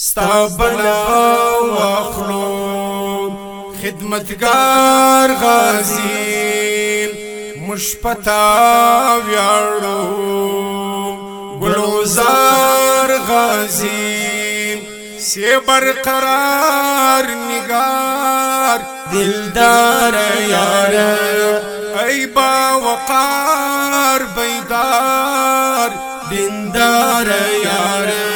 ستابنا واخلو خدمتگار غازی پتا ویارو گلوزار غازی سی برقرار نگار دلدار یار ای با وقار بیدار دندار یاره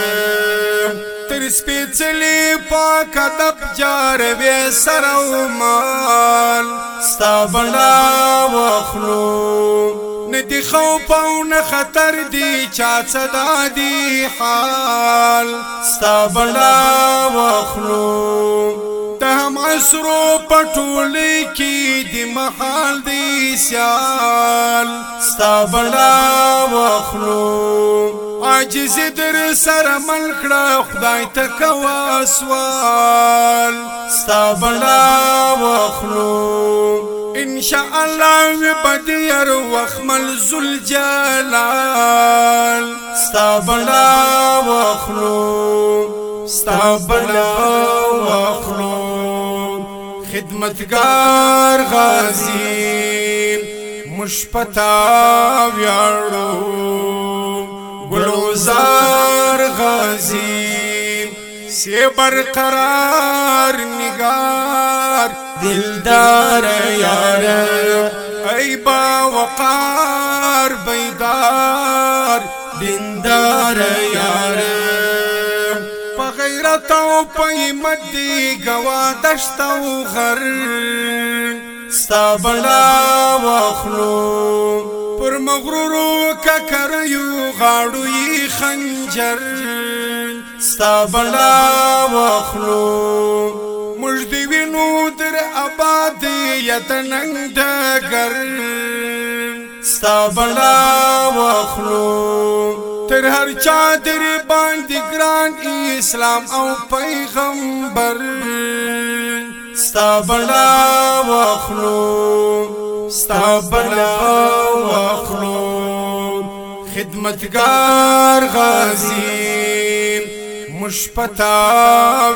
سپیڅلی پاک ادب جار وې سرو مال ستابنا وخلو ندی خوف او نه خطر دی چا صدا دی حال ستابنا وخلو تهم عصرو پټولې کې دی محال دی سیال ستابنا وخلو معجز در سره مل کړه خدای ته کوا سوال ستا بڑا وخلو ان شاء الله می بدیر وخمل ذل جلال ستا بڑا وخلو ستا بڑا وخلو خدمتگار غازی مشپتا ویاړو گلوزار غازی سے برقرار نگار دلدار یار ای با وقار بیدار دندار یار په غیرت او په همت دی گوا دشت او غر ستا بلا واخلو پر مغرورو ککریو غاړو یې خنجر ستا بلا واخلو مجھ دی وینو در آباد یتننګ دګر ستا بلا واخلو تر هر چا در باندې ګران اسلام او پیغمبر ستا بلا واخلو ستا بلا واخلو خدمتگار غازی مشپتا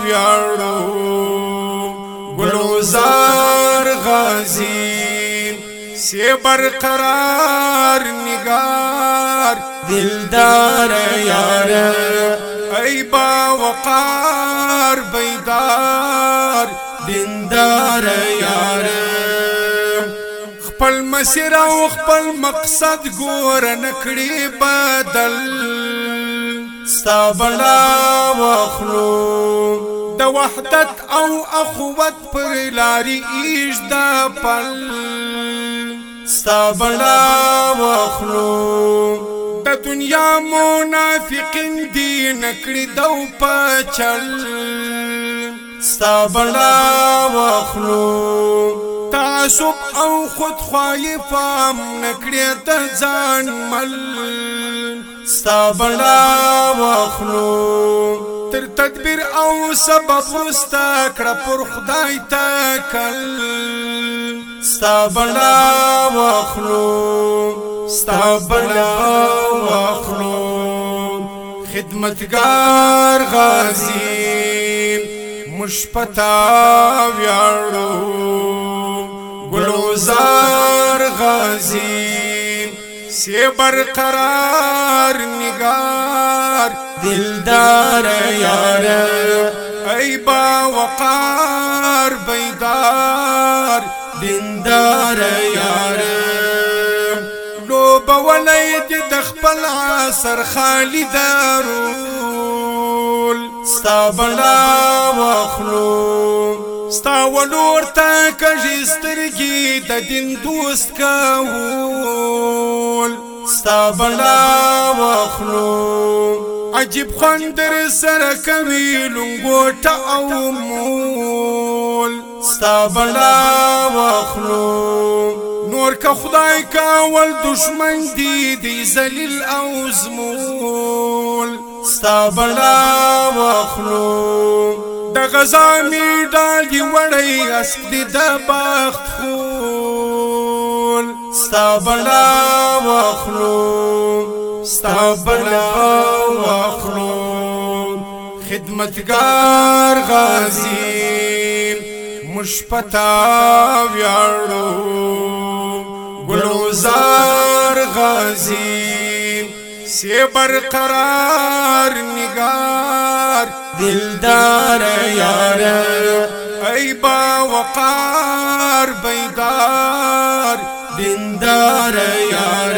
ویارو گلوزار غازی سی برقرار نگار دلدار یار ای با وقار بیدار دندار یار خپل مسیر او خپل مقصد ګور نکړي بدل ستابلا واخلو د وحدت او اخوت پر لاري ایج دا پل ستابلا واخلو د دنیا منافقین دی نکړي دو پچل ستابلا واخلو تعصب او خود خوای پام نکړی ته ځان مل ستابلا واخلو تر تدبیر او سبب مستا کړه پر خدای تکل ستابلا واخلو ستابلا واخلو خدمتگار غازی مشپتا ویاړو گزار غازی سے برقرار نگار دلدار یار ای با وقار بیدار دندار یار لو بولید دخپل عصر خالی دارول ستا بلا واخلوم ستا ولور ته کژي سترګي د دین دوست کول ستا بلا واخلو عجیب خوندر سره کوي لنګوټه او مول ستا بلا واخلو نور که خدای کول دشمن دی دی زلیل او زمول ستا بلا واخلو د غزامي ډالي وړي اسدي د بخت خول ستابنا واخلو ستابنا واخلو خدمتگار غازی مشپتا ویاړو ګلوزار غازی سے برقرار نگار دلدار یار ای با وقار بیدار دیندار یار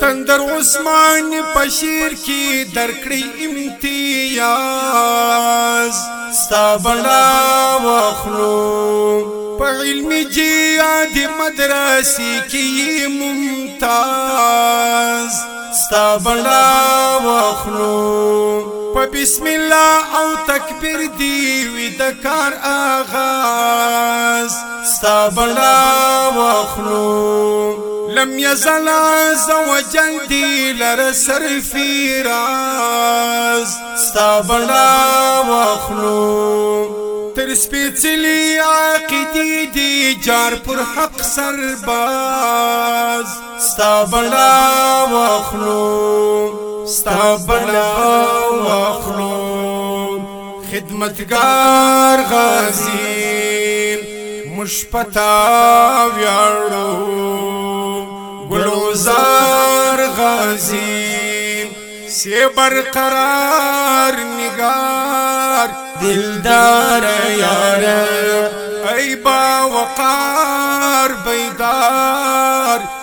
تندر عثمان پشیر کی درکړی امتیاز ستا بنا واخلو په علمي جهاد مدرسې کې ممتاز ستا بنا واخلو په بسم الله او تکبیر دی وی د کار آغاز ستا بنا واخلو لم یزل عز وجل دی لر صرفی راز ستا بنا واخلو تر سپیڅلی عقیدې دی جار پر حق سرباز ستا بلا واخلو ستا بلا واخلو خدمتگار غازی مشپتا ویارو گلوزار غازی سی برقرار نگار دلدار یار ای بار وقار بیدار